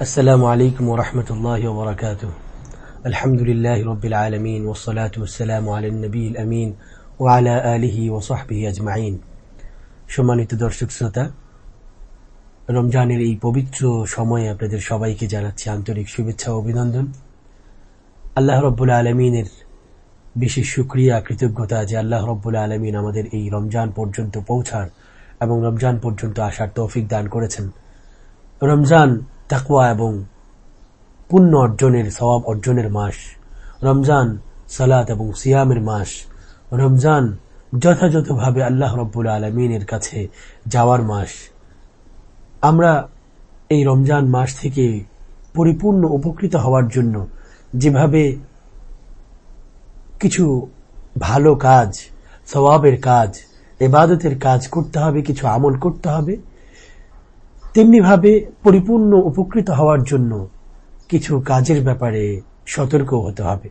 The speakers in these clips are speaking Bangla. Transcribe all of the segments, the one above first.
السلام عليكم ورحمة الله وبركاته الحمد لله رب العالمين والصلاة والسلام على النبي الأمين وعلى آله وصحبه أجمعين সম্মানিত দর্শক শ্রোতা রমজানের এই পবিত্র সময়ে আপনাদের সবাইকে জানাচ্ছি আন্তরিক শুভেচ্ছা ও অভিনন্দন আল্লাহ রব্বুল আলমিনের বিশেষ সুক্রিয়া কৃতজ্ঞতা যে আল্লাহ রব্বুল আলমিন আমাদের এই রমজান পর্যন্ত পৌঁছার এবং রমজান পর্যন্ত আসার তৌফিক দান করেছেন রমজান তাকুয়া এবং পুণ্য অর্জনের স্বভাব অর্জনের মাস। রমজান সালাত এবং সিয়ামের মাস। রমজান যথাযথভাবে আল্লাহ রব্বুল আলমিনের কাছে যাওয়ার মাস। আমরা এই রমজান মাস থেকে পরিপূর্ণ উপকৃত হওয়ার জন্য যেভাবে কিছু ভালো কাজ স্বভাবের কাজ এবাদতের কাজ করতে হবে, কিছু আমল করতে হবে তেমনিভাবে পরিপূর্ণ উপকৃত হওয়ার জন্য কিছু কাজের ব্যাপারে সতর্ক হতে হবে।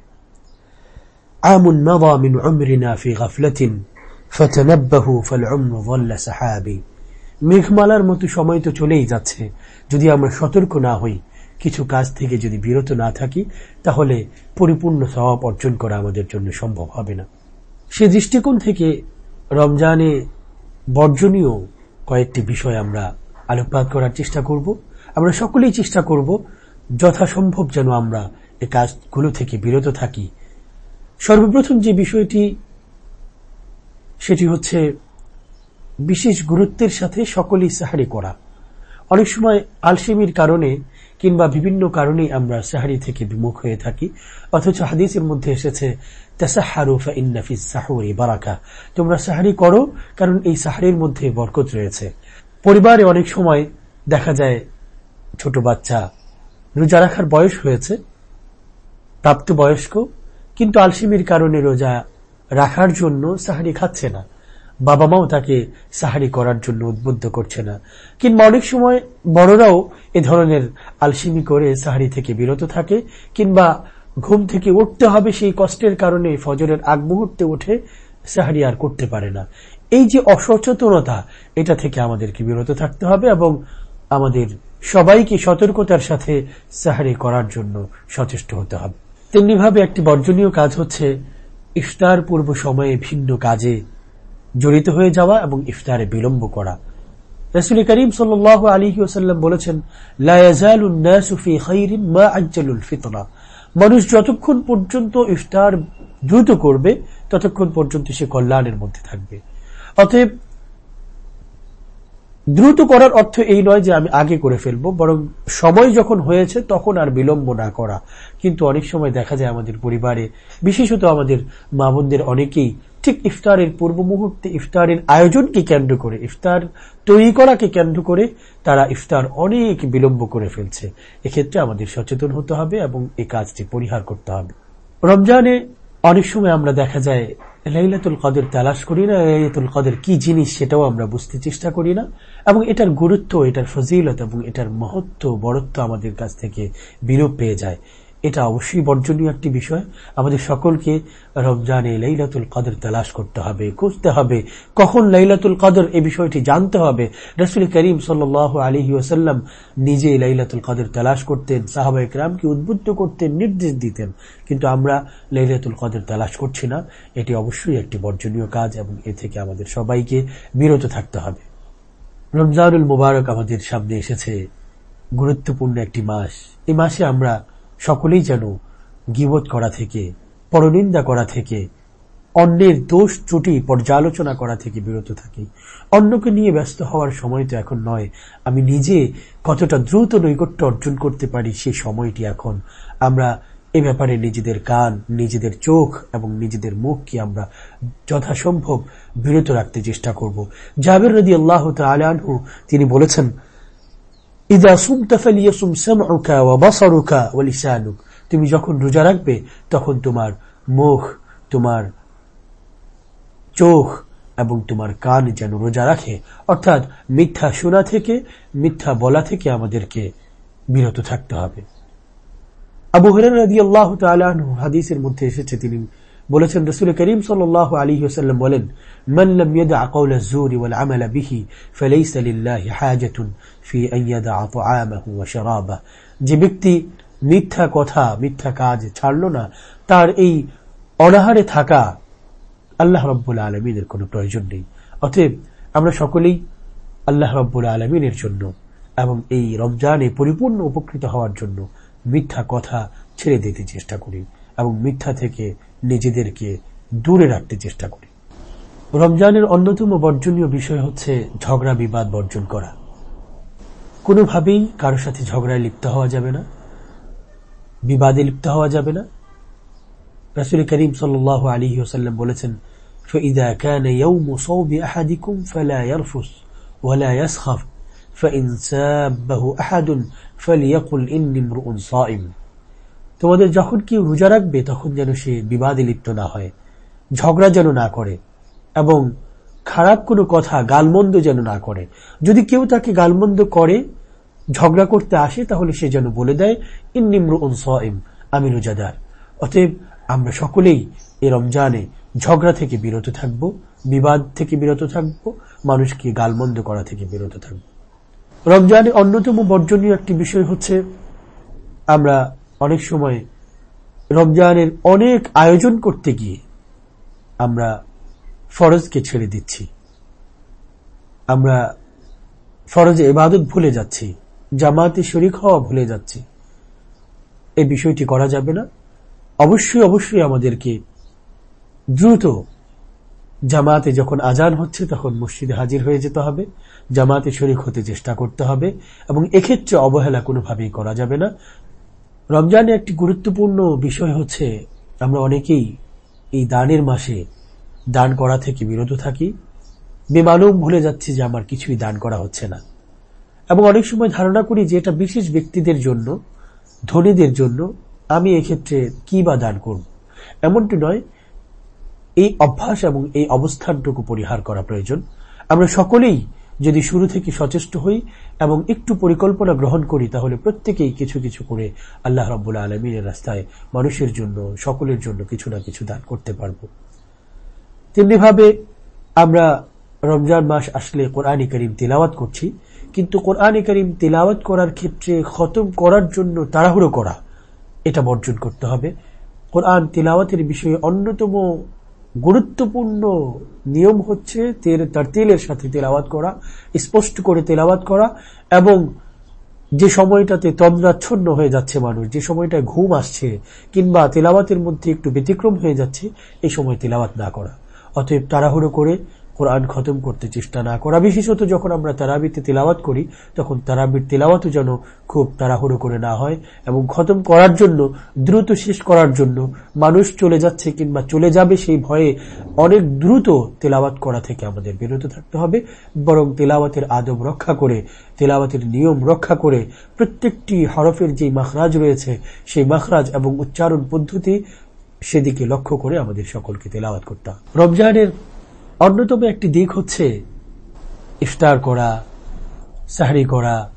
আমুন মিন মেঘমালার মতো সময় তো চলেই যাচ্ছে। যদি আমরা সতর্ক না হই, কিছু কাজ থেকে যদি বিরত না থাকি, তাহলে পরিপূর্ণ স্বভাব অর্জন করা আমাদের জন্য সম্ভব হবে না। সে দৃষ্টিকোণ থেকে রমজানে বর্জনীয় কয়েকটি বিষয় আমরা আলোকপাত করার চেষ্টা করব। আমরা সকলেই চেষ্টা করব, যথাসম্ভব যেন আমরা এ কাজগুলো থেকে বিরত থাকি। সর্বপ্রথম যে বিষয়টি, সেটি হচ্ছে বিশেষ গুরুত্বের সাথে সকলেই সাহারি করা। অনেক সময় আলসেমির কারণে কিংবা বিভিন্ন কারণে আমরা সাহারি থেকে বিমুখ হয়ে থাকি, অথচ হাদিসের মধ্যে এসেছে বারাকা। তোমরা সাহারি করো, কারণ এই সাহারির মধ্যে বরকত রয়েছে। পরিবারে অনেক সময় দেখা যায় ছোট বাচ্চা রোজা রাখার বয়স হয়েছে প্রাপ্ত বয়স্ক কিন্তু আলসিমির কারণে রোজা রাখার জন্য সাহারি খাচ্ছে না। বাবা মাও তাকে সাহারি করার জন্য উদ্বুদ্ধ করছে না। কিংবা অনেক সময় বড়রাও এ ধরনের আলসিমি করে সাহারি থেকে বিরত থাকে, কিংবা ঘুম থেকে উঠতে হবে সেই কষ্টের কারণে ফজরের আগ মুহূর্তে উঠে সাহারি আর করতে পারে না। এই যে অসচেতনতা, এটা থেকে আমাদেরকে বিরত থাকতে হবে এবং আমাদের সবাইকে সতর্কতার সাথে সাহারি করার জন্য সচেষ্ট হতে হবে। তেমনিভাবে একটি বর্জনীয় কাজ হচ্ছে ইফতার পূর্ব সময়ে ভিন্ন কাজে জড়িত হয়ে যাওয়া এবং ইফতারে বিলম্ব করা। রসুল করিম সাল আলী ওসাল্লাম বলেছেন মানুষ যতক্ষণ পর্যন্ত ইফতার দ্রুত করবে, ততক্ষণ পর্যন্ত সে কল্যাণের মধ্যে থাকবে। অতএব দ্রুত করার অর্থ এই নয় যে আমি আগে করে ফেলব, বরং সময় যখন হয়েছে তখন আর বিলম্ব না করা। কিন্তু অনেক সময় দেখা যায় আমাদের পরিবারে, বিশেষত আমাদের মা বোনদের অনেকেই, ঠিক ইফতারের পূর্ব মুহূর্তে ইফতারের আয়োজনকে কেন্দ্র করে, ইফতার তৈরি করাকে কেন্দ্র করে তারা ইফতার অনেক বিলম্ব করে ফেলছে। এক্ষেত্রে আমাদের সচেতন হতে হবে এবং এই কাজটি পরিহার করতে হবে। রমজানে অনেক সময় আমরা দেখা যায়, লাইলাতুল কদের তালাশ করি না, লাইলাতুল কদের কি জিনিস সেটাও আমরা বুঝতে চেষ্টা করি না। এবং এটার গুরুত্ব, এটার ফজিলত এবং এটার মহত্ব, বড়ত্ব আমাদের কাছ থেকে বিরূপ পেয়ে যায়। এটা অবশ্যই বর্জনীয় একটি বিষয়। আমাদের সকলকে রমজানে লাইলাতুল কদর তালাশ করতে হবে, খুঁজতে হবে। কখন লাইলাতুল কদর এই বিষয়টি জানতে হবে? রসুল করিম সাল আলী ওসাল্লাম নিজে লাইলাতুল কদর তালাশ করতেন, সাহাবা ইকরামকে উদ্বুদ্ধ করতেন, নির্দেশ দিতেন। কিন্তু আমরা লাইলাতুল কদর তালাশ করছি না। এটি অবশ্যই একটি বর্জনীয় কাজ এবং এ থেকে আমাদের সবাইকে বিরত থাকতে হবে। রমজানুল মুবারক আমাদের সামনে এসেছে। গুরুত্বপূর্ণ একটি মাস। এই মাসে আমরা সকলেই যেন গিবোধ করা থেকে, পরনিন্দা করা থেকে, অন্যের দোষ ত্রুটি পর্যালোচনা করা থেকে বিরত থাকি। অন্যকে নিয়ে ব্যস্ত হওয়ার সময় তো এখন নয়। আমি নিজে কতটা দ্রুত নৈকট্য অর্জন করতে পারি সেই সময়টি এখন। আমরা এ ব্যাপারে নিজেদের কান, নিজেদের চোখ এবং নিজেদের মুখকে আমরা যথাসম্ভব বিরত রাখতে চেষ্টা করব। জাবের নদী আল্লাহ তালহু তিনি বলেছেন তুমি যখন রোজা রাখবে, তখন তোমার মুখ, তোমার চোখ এবং তোমার কান যেন রোজা রাখে। অর্থাৎ মিথ্যা শোনা থেকে, মিথ্যা বলা থেকে আমাদেরকে বিরত থাকতে হবে। আবু হরান রাজি আল্লাহ হাদিসের মধ্যে এসেছে, তিনি বলেছেন রসুল করিম সাল আলী ওসাল্লাম বলেন মাল্লাম আকৌল জুর ওয়াল আমাল বিহি যে ব্যক্তি মিথ্যা কথা, মিথ্যা কাজ ছাড়ল না, তার এই অনাহারে থাকা আল্লাহ রব্বুল আলমিনের কোন প্রয়োজন নেই। অতএব আমরা সকলেই আল্লাহ রব্বুল আলমিনের জন্য এবং এই রমজানে পরিপূর্ণ উপকৃত হওয়ার জন্য মিথ্যা কথা ছেড়ে দিতে চেষ্টা করি। এবং মিথ্যা থেকে নিজেদেরকে দূরে রাখতে চেষ্টা করি রমজানের অন্যতম বর্জনীয় বিষয় হচ্ছে ঝগড়া বিবাদ বর্জন করা কোনোভাবেই কারোর সাথে ঝগড়ায় লিপ্ত হওয়া যাবে না বিবাদে লিপ্ত হওয়া যাবে না রাসুল করিম সাল আলী ওসাল্লাম বলেছেন فإذا كان يوم صوب أحدكم فلا يرفث ولا يسخف فإن سابه أحد فليقل إني امرؤ صائم তোমাদের যখন কেউ রোজা রাখবে, তখন যেন সে বিবাদে লিপ্ত না হয়, ঝগড়া যেন না করে এবং খারাপ কোনো কথা গালমন্দ যেন না করে। যদি কেউ তাকে গালমন্দ করে, ঝগড়া করতে আসে, তাহলে সে যেন বলে দেয় ইন্নিমরু আমি রোজাদার। অতএব আমরা সকলেই এ রমজানে ঝগড়া থেকে বিরত থাকব, বিবাদ থেকে বিরত থাকব, মানুষকে গালমন্দ করা থেকে বিরত থাকব। রমজানে অন্যতম বর্জনীয় একটি বিষয় হচ্ছে, আমরা অনেক সময় রমজানের অনেক আয়োজন করতে গিয়ে আমরা ফরজকে ছেড়ে দিচ্ছি। আমরা ফরজে এবাদত ভুলে যাচ্ছি, জামাতে শরিক হওয়া ভুলে যাচ্ছি। এই বিষয়টি করা যাবে না। অবশ্যই অবশ্যই আমাদেরকে দ্রুত জামাতে যখন আজান হচ্ছে তখন মসজিদে হাজির হয়ে যেতে হবে, জামাতে শরিক হতে চেষ্টা করতে হবে এবং এক্ষেত্রে অবহেলা কোনোভাবেই করা যাবে না। রমজানে একটি গুরুত্বপূর্ণ বিষয় হচ্ছে, আমরা অনেকেই এই দানের মাসে দান করা থেকে বিরত থাকি। বেমালুম ভুলে যাচ্ছি যে আমার কিছুই দান করা হচ্ছে না। এবং অনেক সময় ধারণা করি যে এটা বিশেষ ব্যক্তিদের জন্য, ধনীদের জন্য, আমি এক্ষেত্রে কি বা দান করব? এমনটি নয়, এই অভ্যাস এবং এই অবস্থানটুকু পরিহার করা প্রয়োজন। আমরা সকলেই যদি শুরু থেকে সচেষ্ট হই এবং একটু পরিকল্পনা গ্রহণ করি, তাহলে প্রত্যেকেই কিছু কিছু করে আল্লাহ রব্বুল্লা আলমিনের রাস্তায় মানুষের জন্য, সকলের জন্য কিছু না কিছু দান করতে পারব। তেমনিভাবে আমরা রমজান মাস আসলে কোরআনী করিম তিলাওয়াত করছি, কিন্তু কোরআনে করিম তিলাওয়াত করার ক্ষেত্রে খতম করার জন্য তাড়াহুড়ো করা, এটা বর্জন করতে হবে। কোরআন তিলাওয়াতের বিষয়ে অন্যতম গুরুত্বপূর্ণ নিয়ম হচ্ছে তের তারতিলের সাথে তেলাওয়াত করা, স্পষ্ট করে তেলাওয়াত করা, এবং যে সময়টাতে তন্দ্রাচ্ছন্ন হয়ে যাচ্ছে মানুষ, যে সময়টায় ঘুম আসছে, কিংবা তেলাওয়াতের মধ্যে একটু ব্যতিক্রম হয়ে যাচ্ছে, এই সময় তেলাওয়াত না করা। অতএব তাড়াহুড়ো করে কোরআন খতম করতে চেষ্টা না করা। বিশেষত যখন আমরা তারাবিতে তেলাওয়াত করি, তখন তারাবির তেলাওয়াতও যেন খুব তাড়াহুড়ো করে না হয় এবং খতম করার জন্য, দ্রুত শেষ করার জন্য মানুষ চলে যাচ্ছে কিংবা চলে যাবে সেই ভয়ে অনেক দ্রুত তেলাওয়াত করা থেকে আমাদের বিরত থাকতে হবে। বরং তেলাওয়াতের আদব রক্ষা করে, তেলাওয়াতের নিয়ম রক্ষা করে প্রত্যেকটি হরফের যে মাখরাজ রয়েছে, সেই মাখরাজ এবং উচ্চারণ পদ্ধতি সেদিকে লক্ষ্য করে আমাদের সকলকে তেলাওয়াত করতাম রমজানের অন্যতম একটি দিক হচ্ছে ইফতার করা, সাহারি করা,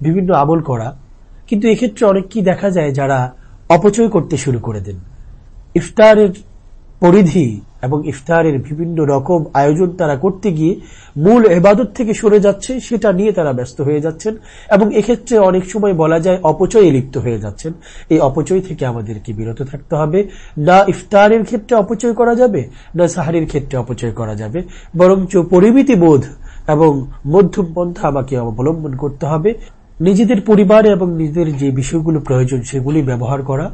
বিভিন্ন আমল করা। কিন্তু এক্ষেত্রে অনেক কি দেখা যায় যারা অপচয় করতে শুরু করে দেন। ইফতারের পরিধি এবং ইফতারের বিভিন্ন রকম আয়োজন তারা করতে গিয়ে মূল এবাদত থেকে সরে যাচ্ছে, সেটা নিয়ে তারা ব্যস্ত হয়ে যাচ্ছেন এবং এক্ষেত্রে অনেক সময় বলা যায় অপচয়ে লিপ্ত হয়ে যাচ্ছেন। এই অপচয় থেকে আমাদেরকে বিরত থাকতে হবে। না ইফতারের ক্ষেত্রে অপচয় করা যাবে, না সাহারির ক্ষেত্রে অপচয় করা যাবে। বরঞ্চ পরিমিতি বোধ এবং মধ্যম পন্থা আমাকে অবলম্বন করতে হবে। নিজেদের পরিবার এবং নিজেদের যে বিষয়গুলো প্রয়োজন সেগুলি ব্যবহার করা।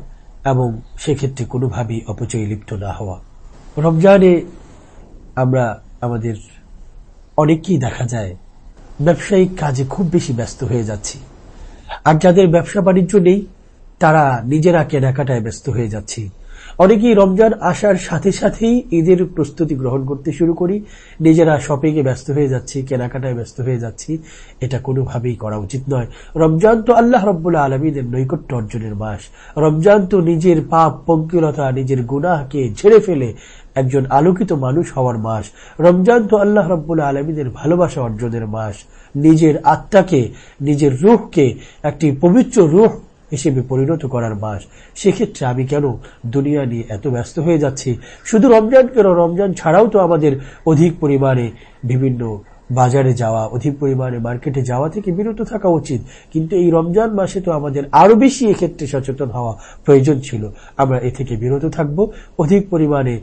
এবং সেক্ষেত্রে কোনোভাবেই অপচয় লিপ্ত না হওয়া। রমজানে আমরা আমাদের অনেকেই দেখা যায়, ব্যবসায়িক কাজে খুব বেশি ব্যস্ত হয়ে যাচ্ছি। আর যাদের ব্যবসা বাণিজ্য নেই, তারা নিজেরা কেনাকাটায় ব্যস্ত হয়ে যাচ্ছি। অনেকেই রমজান আসার সাথে সাথেই ঈদের প্রস্তুতি গ্রহণ করতে শুরু করি। নিজেরা শপিংয়ে ব্যস্ত হয়ে যাচ্ছি, কেনাকাটায় ব্যস্ত হয়ে যাচ্ছি। এটা কোনোভাবেই করা উচিত নয়। রমজান তো আল্লাহ রব্বুল্লাহ আলমীদের নৈকট্য অর্জনের মাস। রমজান তো নিজের পাপ, পঙ্কিলতা, নিজের গুনাহকে ঝেড়ে ফেলে একজন আলোকিত মানুষ হওয়ার মাস। রমজান তো আল্লাহ রব্বুল আলমীদের ভালোবাসা অর্জনের মাস। নিজের আত্মাকে, নিজের রুহকে, একটি পবিত্র রুহ হিসেবে পরিণত করার মাস সেক্ষেত্রে আমি কেন দুনিয়া নিয়ে এত ব্যস্ত হয়ে যাচ্ছি? শুধু রমজান কেন? রমজান ছাড়াও তো আমাদের অধিক পরিমাণে বিভিন্ন বাজারে যাওয়া, অধিক পরিমাণে মার্কেটে যাওয়া থেকে বিরত থাকা উচিত। কিন্তু এই রমজান মাসে তো আমাদের আরও বেশি এক্ষেত্রে সচেতন হওয়া প্রয়োজন ছিল। আমরা এ থেকে বিরত থাকব। অধিক পরিমাণে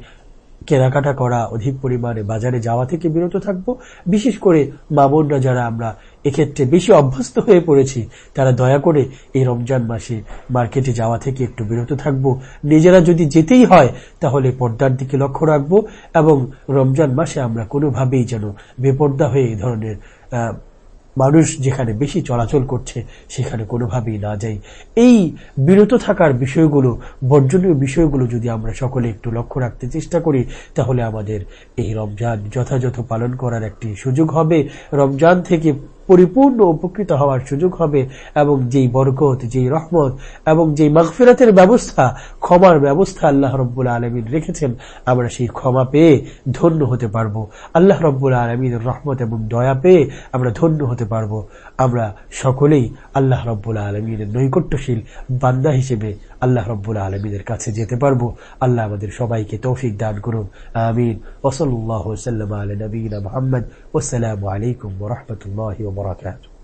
কেনাকাটা করা, অধিক পরিমাণে বাজারে যাওয়া থেকে বিরত থাকব। বিশেষ করে মামনরা যারা আমরা এক্ষেত্রে বেশি অভ্যস্ত হয়ে পড়েছি, তারা দয়া করে এই রমজান মাসে মার্কেটে যাওয়া থেকে একটু বিরত থাকব। নিজেরা যদি যেতেই হয়, তাহলে পর্দার দিকে লক্ষ্য রাখব এবং রমজান মাসে আমরা কোনোভাবেই যেন বেপর্দা হয়ে এই ধরনের মানুষ যেখানে বেশি চলাচল করছে, সেখানে কোনোভাবেই না যাই এই বিরত থাকার বিষয়গুলো, বর্জনীয় বিষয়গুলো যদি আমরা সকলে একটু লক্ষ্য রাখতে চেষ্টা করি, তাহলে আমাদের এই রমজান যথাযথ পালন করার একটি সুযোগ হবে। রমজান থেকে পরিপূর্ণ উপকৃত হওয়ার সুযোগ হবে এবং যেই বরকত, যেই রহমত এবং যেই মাগফিরাতের ব্যবস্থা, ক্ষমার ব্যবস্থা আল্লাহ রব্বুল আলমিন রেখেছেন, আমরা সেই ক্ষমা পেয়ে ধন্য হতে পারব। আল্লাহ রব্বুল আলমিনের রহমত এবং দয়া পেয়ে আমরা ধন্য হতে পারব। আমরা সকলেই আল্লাহ রব্বুল আলমিনের নৈকট্যশীল বান্দা হিসেবে আল্লাহ রব্বুল আলমিনের কাছে যেতে পারব। আল্লাহ আমাদের সবাইকে তৌফিক দান করুন। আমিন। ওসল্লাহ সাল্লাম আলী নবীন মোহাম্মদ। ওসালামু আলাইকুম রহমতুল্লাহ وبركاته